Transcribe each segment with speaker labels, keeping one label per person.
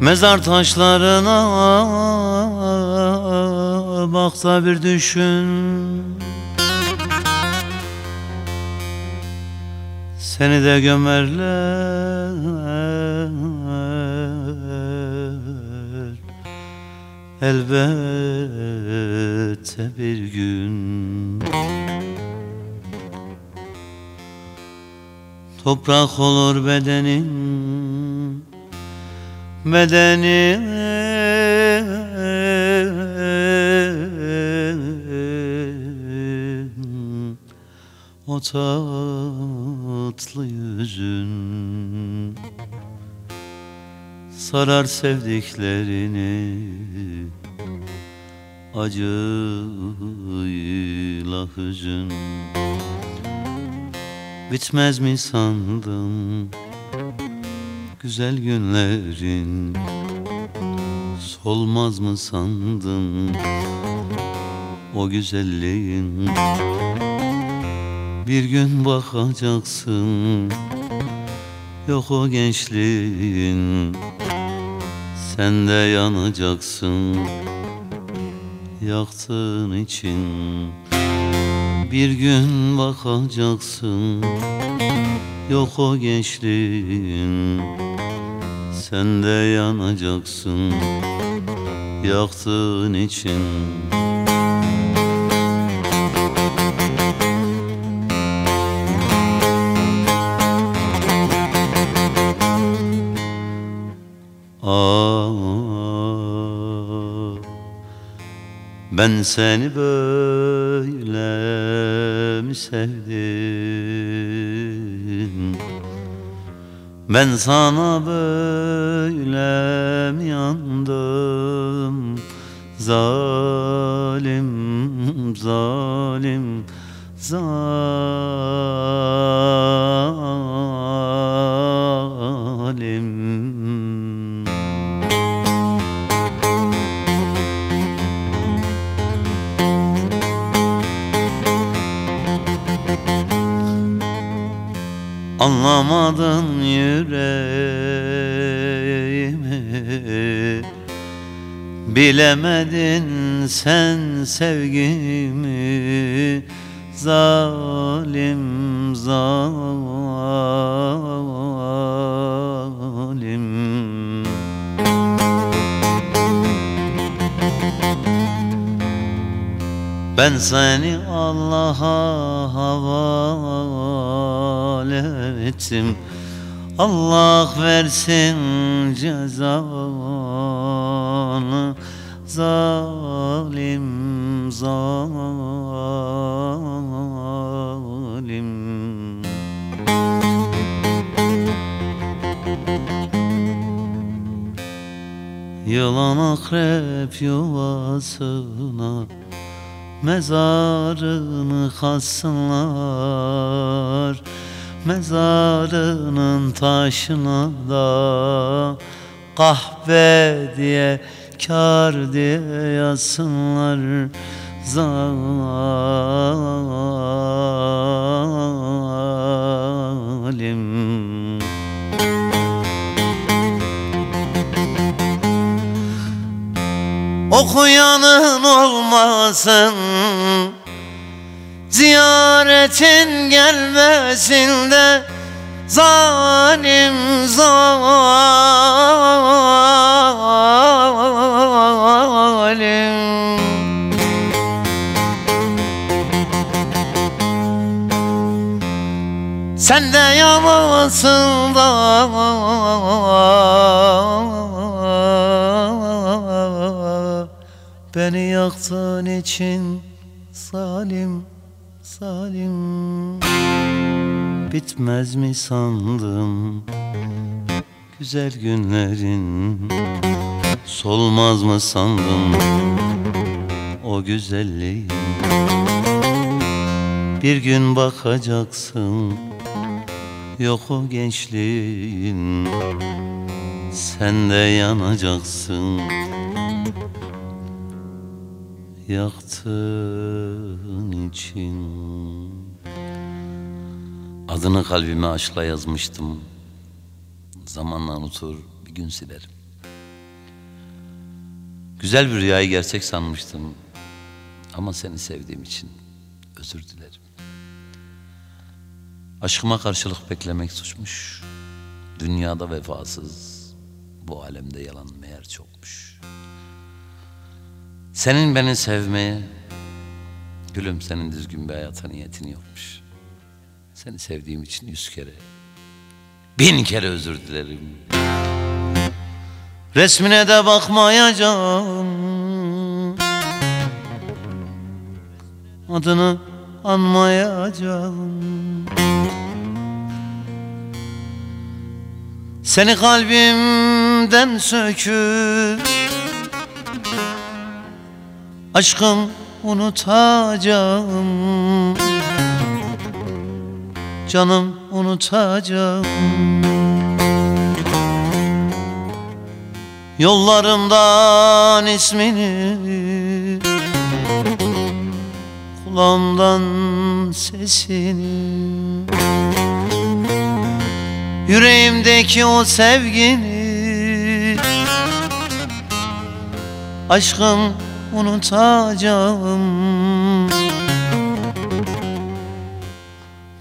Speaker 1: Mezar taşlarına bak da bir düşün. Seni de gömerler Elbette bir gün. Toprak olur bedenin Bedeni O tatlı yüzün Sarar sevdiklerini Acıyla hüzün Bitmez mi sandın güzel günlerin Solmaz mı sandın o güzelliğin? Bir gün bakacaksın yok o gençliğin. Sen de yanacaksın yaktığın için. Bir gün bakacaksın Yok o gençliğin Sen de yanacaksın Yaktığın için. Aa, ben seni böyle mi sevdim Ben sana böyle mi yandım? Zalim, zalim, zalim Anlamadın yüreğimi. Bilemedin sen sevgimi. Zalim, zalim. Ben seni Allah'a havale ettim. Allah versin cezanı. Zalim, zalim. Yılan akrep yuvasına Mezarını kazsınlar Mezarının taşına da Kahve diye kar diye yazsınlar Zalim. Okuyanın olmasın Ziyaretin gelmesin de Zalim zalim. Sen de yalansın da. Beni yaktığın için Salim, salim. Bitmez mi sandım Güzel günlerin? Solmaz mı sandım O güzelliğin? Bir gün bakacaksın Yok o gençliğin. Sen de yanacaksın Yaktığın için Adını kalbime aşkla yazmıştım Zamanla unutur bir gün silerim Güzel bir rüyayı gerçek sanmıştım. Ama seni sevdiğim için özür dilerim. Aşkıma karşılık beklemek suçmuş. Dünyada vefasız, bu alemde yalan meğer çokmuş. Senin beni sevmeye, gülüm senin düzgün bir hayata niyetin yokmuş. Seni sevdiğim için yüz kere, bin kere özür dilerim. Resmine de bakmayacağım Adını anmayacağım Seni kalbimden söküp Aşkım unutacağım. Canım unutacağım. Yollarımdan ismini Kulağımdan sesini Yüreğimdeki o sevgini Aşkım unutacağım.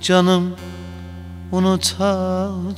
Speaker 1: Canım unutacağım